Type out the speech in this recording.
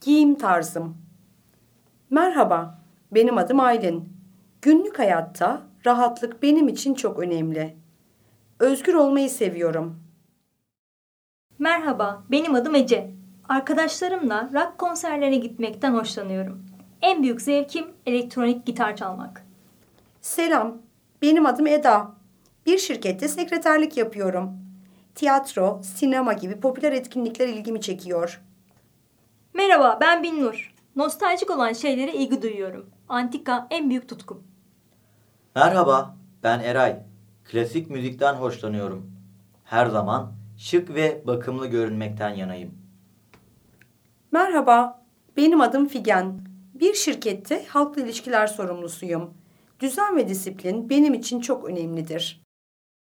Giyim tarzım. Merhaba, benim adım Aylin. Günlük hayatta rahatlık benim için çok önemli. Özgür olmayı seviyorum. Merhaba, benim adım Ece. Arkadaşlarımla rock konserlerine gitmekten hoşlanıyorum. En büyük zevkim elektronik gitar çalmak. Selam, benim adım Eda. Bir şirkette sekreterlik yapıyorum. Tiyatro, sinema gibi popüler etkinlikler ilgimi çekiyor. Merhaba, ben Binnur. Nostaljik olan şeylere ilgi duyuyorum. Antika en büyük tutkum. Merhaba, ben Eray. Klasik müzikten hoşlanıyorum. Her zaman şık ve bakımlı görünmekten yanayım. Merhaba, benim adım Figen. Bir şirkette halkla ilişkiler sorumlusuyum. Düzen ve disiplin benim için çok önemlidir.